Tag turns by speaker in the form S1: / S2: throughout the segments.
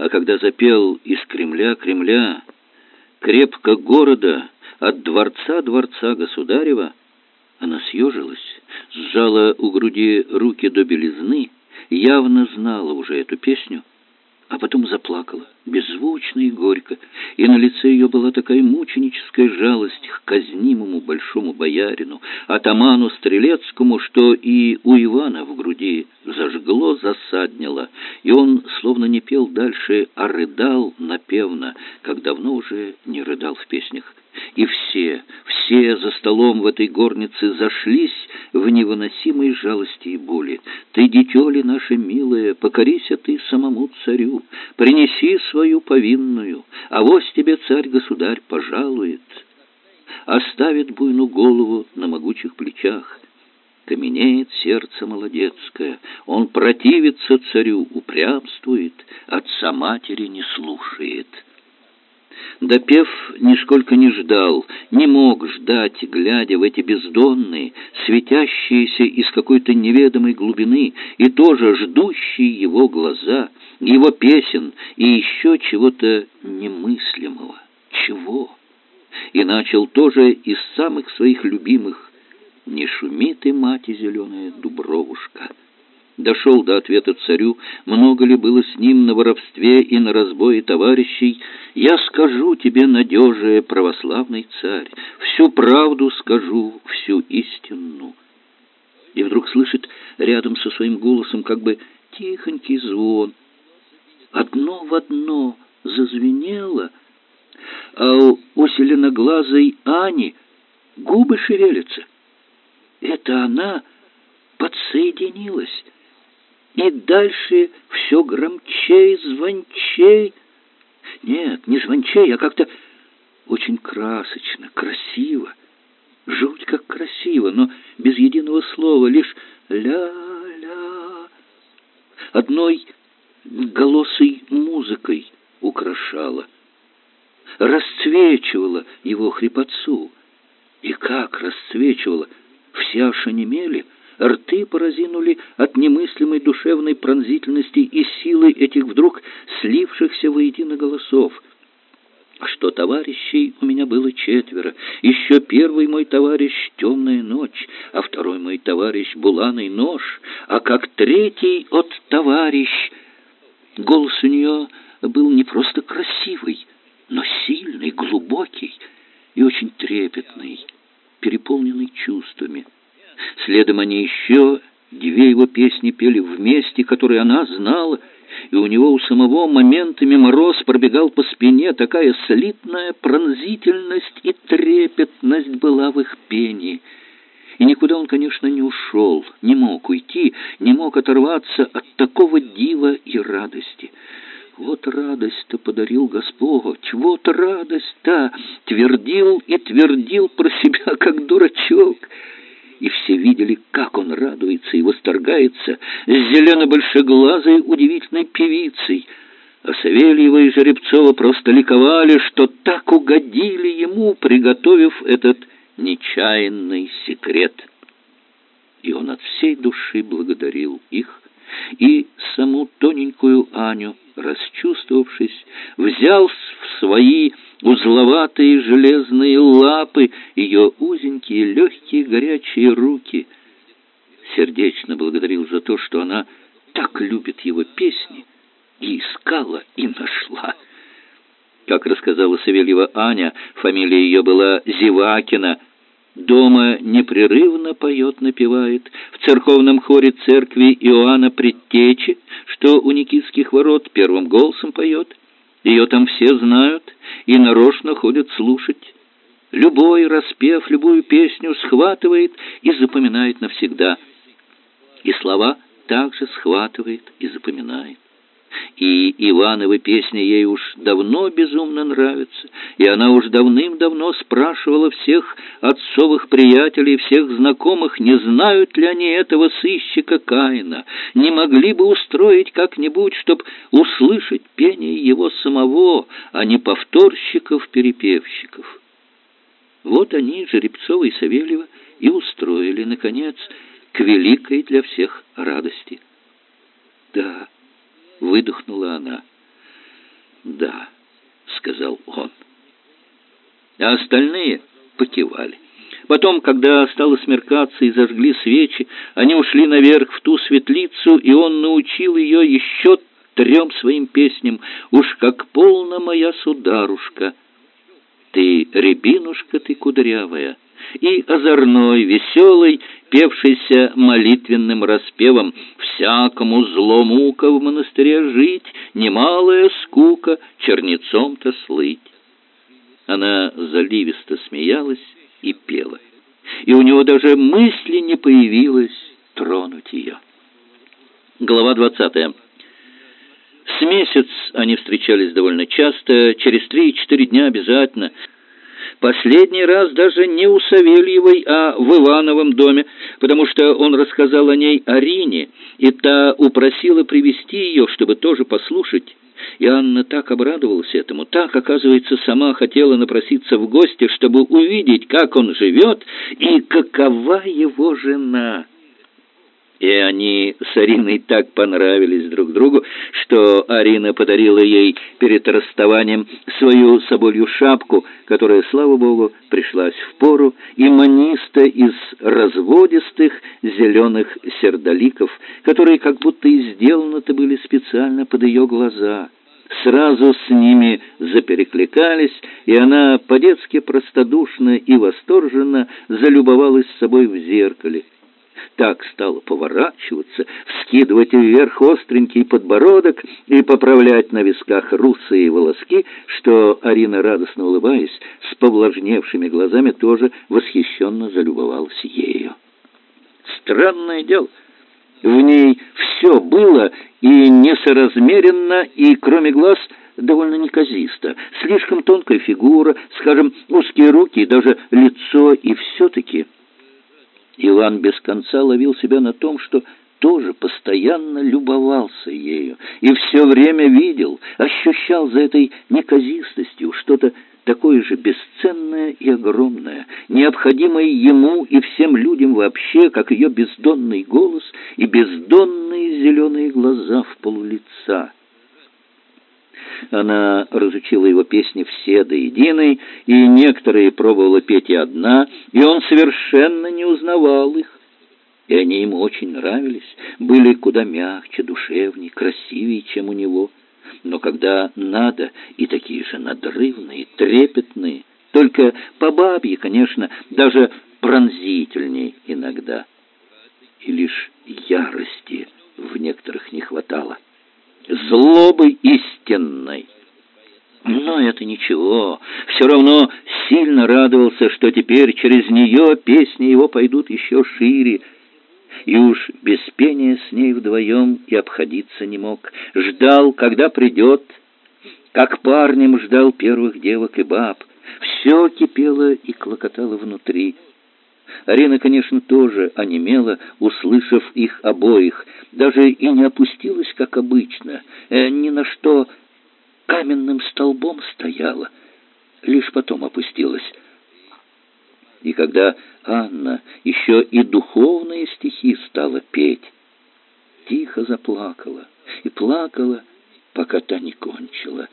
S1: А когда запел из Кремля, Кремля, крепко города, от дворца дворца государева, она съежилась, сжала у груди руки до белизны, явно знала уже эту песню, а потом заплакала, беззвучно и горько, и на лице ее была такая мученическая жалость к казнимому большому боярину, атаману Стрелецкому, что и у Ивана в груди зажгло, засаднило, и он словно не пел дальше, а рыдал напевно, как давно уже не рыдал в песнях. И все, все за столом в этой горнице зашлись в невыносимой жалости и боли. «Ты, дитё ли наше милое, покорися ты самому царю, принеси свою повинную, а вось тебе царь-государь пожалует, оставит буйну голову на могучих плечах». Каменеет сердце молодецкое, он противится царю, упрямствует, отца матери не слушает». Допев нисколько не ждал, не мог ждать, глядя в эти бездонные, светящиеся из какой-то неведомой глубины, и тоже ждущие его глаза, его песен и еще чего-то немыслимого. Чего? И начал тоже из самых своих любимых «Не шуми ты, мать зеленая дубровушка» дошел до ответа царю, много ли было с ним на воровстве и на разбое товарищей, я скажу тебе, надежие православный царь, всю правду скажу, всю истину. И вдруг слышит рядом со своим голосом как бы тихонький звон. Одно в одно зазвенело, а у селеноглазой Ани губы шевелятся. Это она подсоединилась и дальше все громчей, звончей. Нет, не звончей, а как-то очень красочно, красиво. Жуть как красиво, но без единого слова, лишь ля-ля. Одной голосой музыкой украшала, расцвечивала его хрипотцу. И как расцвечивала, все аж онемели — Рты поразинули от немыслимой душевной пронзительности и силы этих вдруг слившихся воедино голосов. Что товарищей у меня было четверо. Еще первый мой товарищ — темная ночь, а второй мой товарищ — буланый нож, а как третий от товарищ. Голос у нее был не просто красивый, но сильный, глубокий и очень трепетный, переполненный чувствами. Следом они еще две его песни пели вместе, которые она знала, и у него у самого моментами мороз пробегал по спине, такая слитная пронзительность и трепетность была в их пении. И никуда он, конечно, не ушел, не мог уйти, не мог оторваться от такого дива и радости. Вот радость-то подарил Господь, вот радость-то! Твердил и твердил про себя, как дурачок — и все видели, как он радуется и восторгается с зелено-большеглазой удивительной певицей. А Савельева и Жеребцова просто ликовали, что так угодили ему, приготовив этот нечаянный секрет. И он от всей души благодарил их и саму тоненькую Аню, расчувствовавшись, взял в свои узловатые железные лапы, ее узенькие, легкие, горячие руки. Сердечно благодарил за то, что она так любит его песни, и искала, и нашла. Как рассказала Савельева Аня, фамилия ее была Зевакина, дома непрерывно поет, напевает, в церковном хоре церкви Иоанна Предтечи, что у Никитских ворот первым голосом поет, ее там все знают и нарочно ходят слушать. Любой распев, любую песню схватывает и запоминает навсегда. И слова также схватывает и запоминает. И Ивановы песни ей уж давно безумно нравятся, и она уж давным-давно спрашивала всех отцовых приятелей, всех знакомых, не знают ли они этого сыщика Каина, не могли бы устроить как-нибудь, чтоб услышать пение его самого, а не повторщиков-перепевщиков. Вот они, Жеребцова и Савельева, и устроили, наконец, к великой для всех радости. Да, выдохнула она. «Да», — сказал он. А остальные покивали. Потом, когда стало смеркаться и зажгли свечи, они ушли наверх в ту светлицу, и он научил ее еще трем своим песням. «Уж как полна моя сударушка, ты рябинушка ты кудрявая» и озорной, веселый, певшийся молитвенным распевом «Всякому зломука в монастыре жить, немалая скука чернецом-то слыть». Она заливисто смеялась и пела, и у него даже мысли не появилось тронуть ее. Глава двадцатая. С месяц они встречались довольно часто, через три-четыре дня обязательно – Последний раз даже не у Савельевой, а в Ивановом доме, потому что он рассказал о ней Арине, и та упросила привести ее, чтобы тоже послушать. И Анна так обрадовалась этому, так, оказывается, сама хотела напроситься в гости, чтобы увидеть, как он живет и какова его жена». И они с Ариной так понравились друг другу, что Арина подарила ей перед расставанием свою соболью шапку, которая, слава богу, пришлась в пору, и маниста из разводистых зеленых сердоликов, которые как будто и сделаны-то были специально под ее глаза. Сразу с ними заперекликались, и она по-детски простодушно и восторженно залюбовалась собой в зеркале так стала поворачиваться, вскидывать вверх остренький подбородок и поправлять на висках русые волоски, что Арина, радостно улыбаясь, с повлажневшими глазами тоже восхищенно залюбовалась ею. Странное дело, в ней все было и несоразмеренно, и, кроме глаз, довольно неказисто. Слишком тонкая фигура, скажем, узкие руки и даже лицо, и все-таки... Иван без конца ловил себя на том, что тоже постоянно любовался ею и все время видел, ощущал за этой неказистостью что-то такое же бесценное и огромное, необходимое ему и всем людям вообще, как ее бездонный голос и бездонные зеленые глаза в полулица. Она разучила его песни все до единой, и некоторые пробовала петь и одна, и он совершенно не узнавал их. И они ему очень нравились, были куда мягче, душевнее, красивее, чем у него. Но когда надо, и такие же надрывные, трепетные, только по бабье, конечно, даже пронзительнее иногда. И лишь ярости в некоторых не хватало злобы истинной. Но это ничего. Все равно сильно радовался, что теперь через нее песни его пойдут еще шире. И уж без пения с ней вдвоем и обходиться не мог. Ждал, когда придет, как парнем ждал первых девок и баб. Все кипело и клокотало внутри. Арина, конечно, тоже онемела, услышав их обоих, даже и не опустилась, как обычно, э, ни на что каменным столбом стояла, лишь потом опустилась. И когда Анна еще и духовные стихи стала петь, тихо заплакала и плакала, пока та не кончила.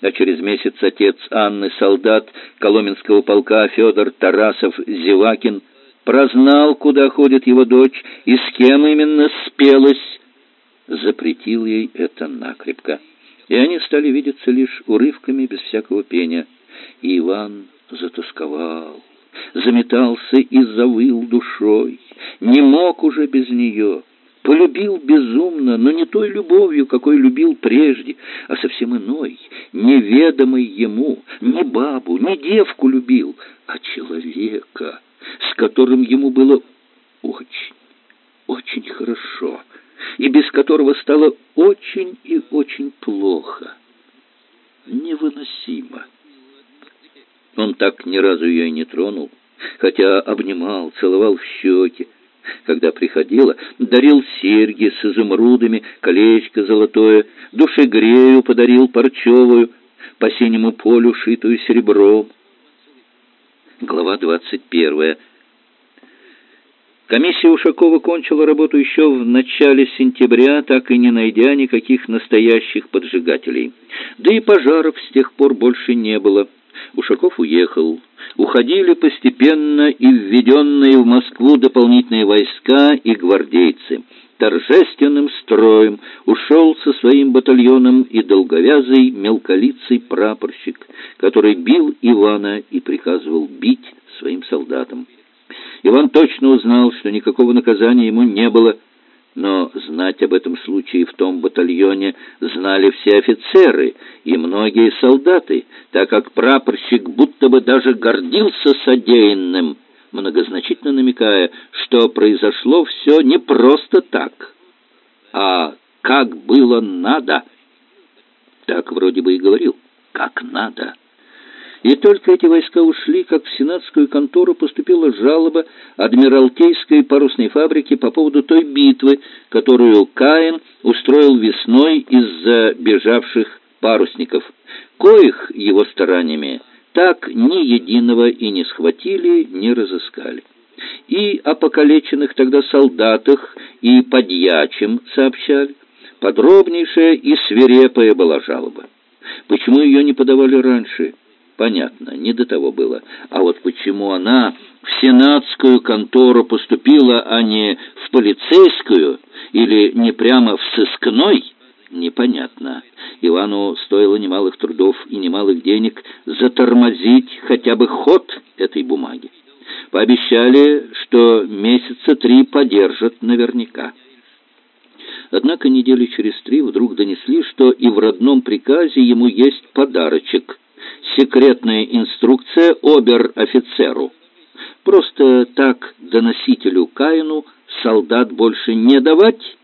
S1: А через месяц отец Анны, солдат Коломенского полка Федор Тарасов-Зевакин, прознал, куда ходит его дочь и с кем именно спелась, запретил ей это накрепко. И они стали видеться лишь урывками, без всякого пения. И Иван затосковал, заметался и завыл душой, не мог уже без нее. Полюбил безумно, но не той любовью, какой любил прежде, а совсем иной, неведомой ему, не бабу, не девку любил, а человека с которым ему было очень, очень хорошо, и без которого стало очень и очень плохо. Невыносимо. Он так ни разу ее и не тронул, хотя обнимал, целовал в щеки. Когда приходила, дарил серьги с изумрудами, колечко золотое, душегрею подарил парчевую, по синему полю шитую серебром. Глава двадцать первая. Комиссия Ушакова кончила работу еще в начале сентября, так и не найдя никаких настоящих поджигателей. Да и пожаров с тех пор больше не было. Ушаков уехал. Уходили постепенно и введенные в Москву дополнительные войска и гвардейцы. Торжественным строем ушел со своим батальоном и долговязый мелколицый прапорщик, который бил Ивана и приказывал бить своим солдатам. Иван точно узнал, что никакого наказания ему не было, но знать об этом случае в том батальоне знали все офицеры и многие солдаты, так как прапорщик будто бы даже гордился содеянным, многозначительно намекая, что произошло все не просто так, а как было надо. Так вроде бы и говорил, как надо. И только эти войска ушли, как в сенатскую контору поступила жалоба Адмиралтейской парусной фабрики по поводу той битвы, которую Каин устроил весной из-за бежавших парусников, коих его стараниями так ни единого и не схватили, не разыскали. И о покалеченных тогда солдатах и подьячим сообщали. Подробнейшая и свирепая была жалоба. Почему ее не подавали раньше? Понятно, не до того было. А вот почему она в сенатскую контору поступила, а не в полицейскую или не прямо в сыскной, непонятно. Ивану стоило немалых трудов и немалых денег затормозить хотя бы ход этой бумаги. Пообещали, что месяца три подержат наверняка. Однако недели через три вдруг донесли, что и в родном приказе ему есть подарочек – секретная инструкция обер-офицеру. Просто так доносителю Каину солдат больше не давать,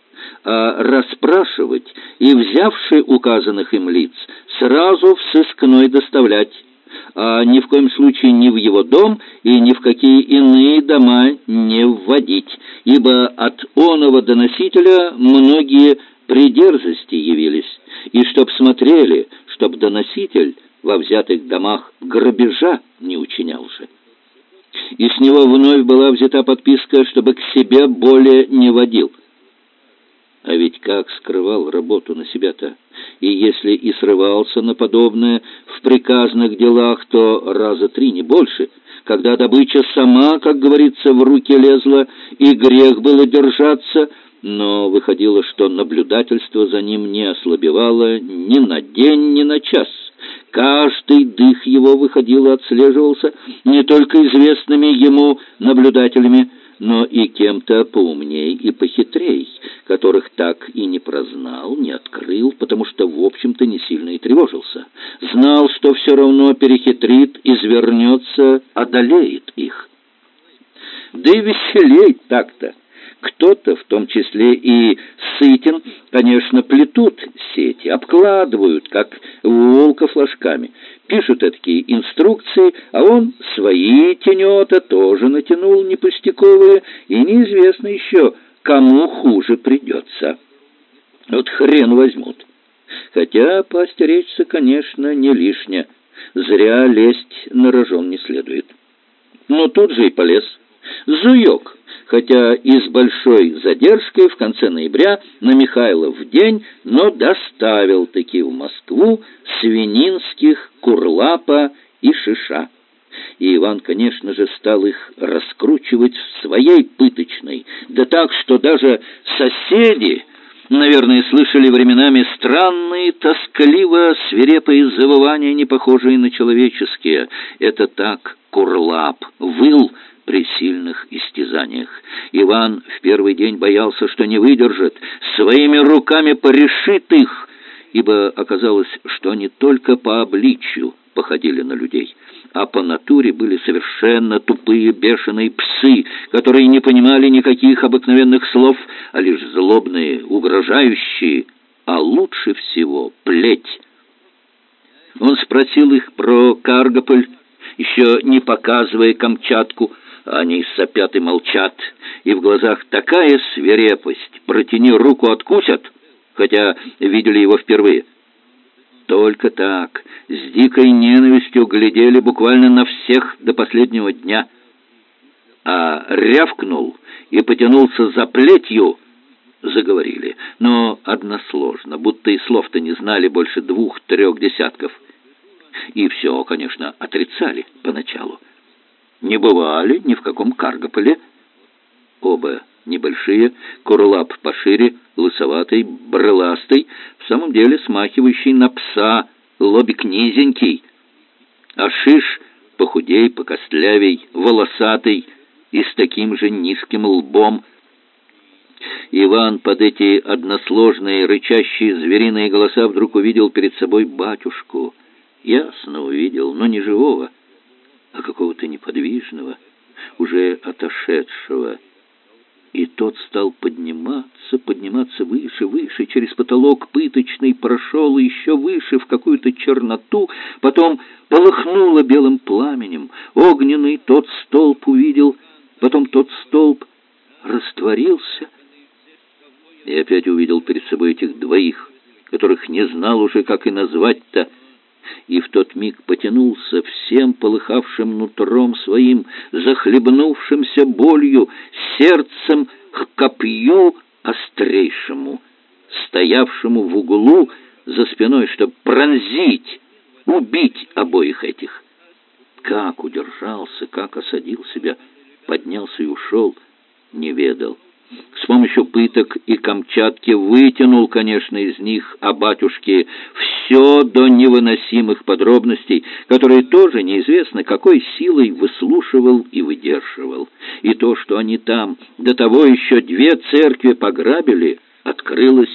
S1: а расспрашивать и, взявши указанных им лиц, сразу в сыскной доставлять, а ни в коем случае ни в его дом и ни в какие иные дома не вводить, ибо от оного доносителя многие придерзости явились, и чтоб смотрели, чтоб доноситель во взятых домах грабежа не учинял же. И с него вновь была взята подписка, чтобы к себе более не водил. А ведь как скрывал работу на себя-то? И если и срывался на подобное в приказных делах, то раза три, не больше, когда добыча сама, как говорится, в руки лезла, и грех было держаться, но выходило, что наблюдательство за ним не ослабевало ни на день, ни на час. Каждый дых его выходил и отслеживался не только известными ему наблюдателями, но и кем-то поумней и похитрей, которых так и не прознал, не открыл, потому что, в общем-то, не сильно и тревожился. Знал, что все равно перехитрит, извернется, одолеет их. Да и веселей так-то. Кто-то, в том числе и Сытин, конечно, плетут сети, обкладывают, как волка флажками, пишут такие инструкции, а он свои тенета тоже натянул непустяковые, и неизвестно еще, кому хуже придется. Вот хрен возьмут. Хотя поостеречься, конечно, не лишнее. Зря лезть на рожон не следует. Но тут же и полез. Зуёк хотя и с большой задержкой в конце ноября на Михайлов день, но доставил таки в Москву свининских курлапа и шиша. И Иван, конечно же, стал их раскручивать в своей пыточной, да так, что даже соседи, наверное, слышали временами странные, тоскливо свирепые завывания, не похожие на человеческие. Это так Курлап выл, при сильных истязаниях. Иван в первый день боялся, что не выдержит, своими руками порешит их, ибо оказалось, что они только по обличью походили на людей, а по натуре были совершенно тупые бешеные псы, которые не понимали никаких обыкновенных слов, а лишь злобные, угрожающие, а лучше всего плеть. Он спросил их про Каргополь, еще не показывая Камчатку, они сопят и молчат, и в глазах такая свирепость. Протяни руку, откусят, хотя видели его впервые. Только так, с дикой ненавистью глядели буквально на всех до последнего дня. а рявкнул и потянулся за плетью, заговорили, но односложно, будто и слов-то не знали больше двух-трех десятков. И все, конечно, отрицали поначалу. Не бывали ни в каком Каргополе. Оба небольшие, Курлап пошире, лысоватый, брыластый, в самом деле смахивающий на пса, лобик низенький, а шиш похудей, покостлявей, волосатый и с таким же низким лбом. Иван под эти односложные, рычащие звериные голоса вдруг увидел перед собой батюшку. Ясно увидел, но не живого, а какого-то неподвижного, уже отошедшего, и тот стал подниматься, подниматься выше, выше, через потолок пыточный прошел еще выше, в какую-то черноту, потом полыхнуло белым пламенем, огненный тот столб увидел, потом тот столб растворился, и опять увидел перед собой этих двоих, которых не знал уже, как и назвать-то, и в тот миг потянулся всем полыхавшим нутром своим, захлебнувшимся болью, сердцем к копью острейшему, стоявшему в углу за спиной, чтобы пронзить, убить обоих этих. Как удержался, как осадил себя, поднялся и ушел, не ведал с помощью пыток и Камчатки вытянул, конечно, из них о батюшке все до невыносимых подробностей, которые тоже неизвестно какой силой выслушивал и выдерживал. И то, что они там до того еще две церкви пограбили, открылось.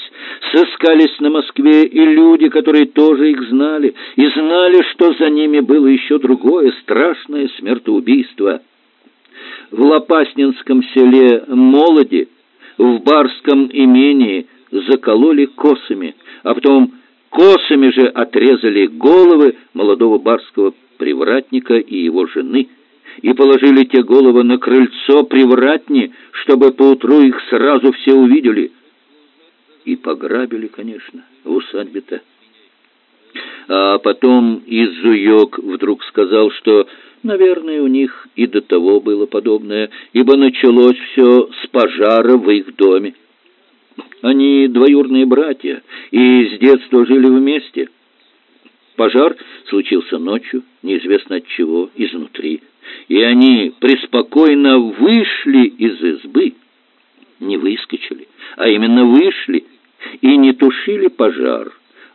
S1: Сыскались на Москве и люди, которые тоже их знали, и знали, что за ними было еще другое страшное смертоубийство. В Лопаснинском селе Молоди в барском имении закололи косами, а потом косами же отрезали головы молодого барского привратника и его жены и положили те головы на крыльцо привратни, чтобы поутру их сразу все увидели. И пограбили, конечно, в усадьбе-то. А потом Изуёк вдруг сказал, что Наверное, у них и до того было подобное, ибо началось все с пожара в их доме. Они двоюрные братья и с детства жили вместе. Пожар случился ночью, неизвестно от чего, изнутри, и они преспокойно вышли из избы, не выскочили, а именно вышли и не тушили пожар,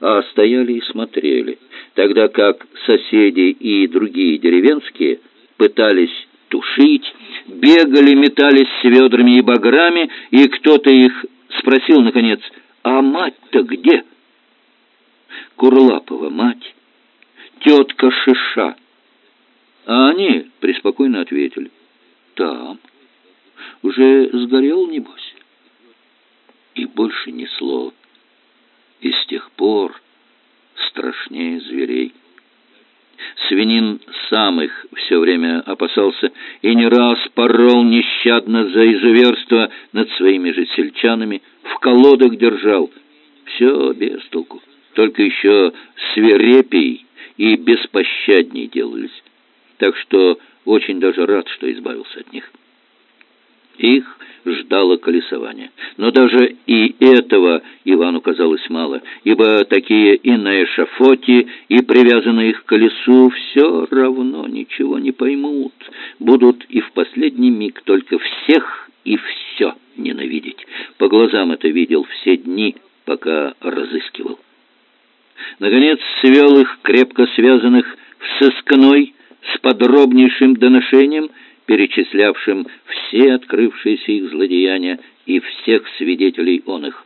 S1: а стояли и смотрели, тогда как соседи и другие деревенские пытались тушить, бегали, метались с ведрами и баграми, и кто-то их спросил, наконец, «А мать-то где?» Курлапова мать, тетка Шиша. А они преспокойно ответили, «Там, уже сгорел, небось?» И больше ни слова и с тех пор страшнее зверей. Свинин сам их все время опасался и не раз порол нещадно за изуверство над своими же сельчанами, в колодах держал. Все без толку, только еще свирепей и беспощадней делались. Так что очень даже рад, что избавился от них. Их ждало колесование. Но даже и этого Ивану казалось мало, ибо такие и на эшафоте, и привязанные к колесу все равно ничего не поймут, будут и в последний миг только всех и все ненавидеть. По глазам это видел все дни, пока разыскивал. Наконец свел их, крепко связанных, в сыскной, с подробнейшим доношением — перечислявшим все открывшиеся их злодеяния и всех свидетелей он их.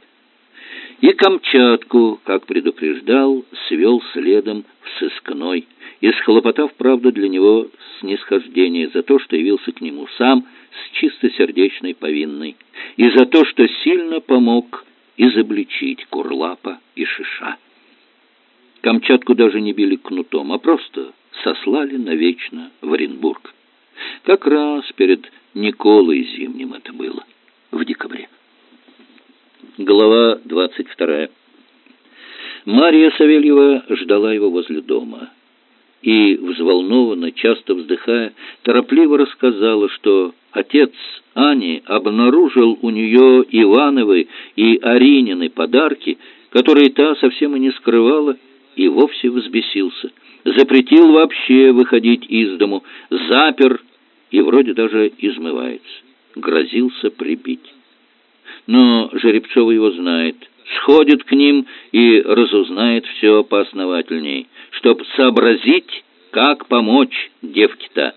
S1: И Камчатку, как предупреждал, свел следом в сыскной, и схлопотав, правда, для него снисхождение за то, что явился к нему сам с чистосердечной повинной, и за то, что сильно помог изобличить Курлапа и Шиша. Камчатку даже не били кнутом, а просто сослали навечно в Оренбург. Как раз перед Николой Зимним это было, в декабре. Глава двадцать вторая. Мария Савельева ждала его возле дома и, взволнованно, часто вздыхая, торопливо рассказала, что отец Ани обнаружил у нее Ивановы и Аринины подарки, которые та совсем и не скрывала, и вовсе взбесился. Запретил вообще выходить из дому, запер и вроде даже измывается. Грозился прибить. Но Жеребцова его знает, сходит к ним и разузнает все поосновательней, чтоб сообразить, как помочь девке-то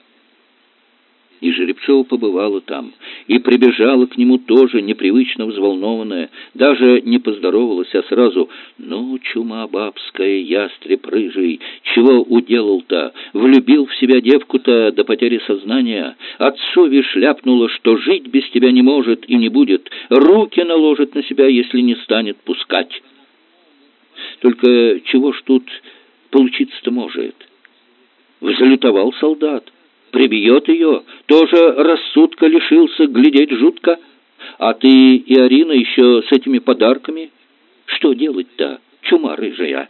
S1: и Жеребцова побывала там, и прибежала к нему тоже непривычно взволнованная, даже не поздоровалась, а сразу «Ну, чума бабская, ястреб рыжий, чего уделал-то? Влюбил в себя девку-то до потери сознания, отцу шляпнула, что жить без тебя не может и не будет, руки наложит на себя, если не станет пускать». Только чего ж тут получиться-то может? Взлютовал солдат прибьет ее, тоже рассудка лишился, глядеть жутко. А ты и Арина еще с этими подарками? Что делать-то, чума рыжая?»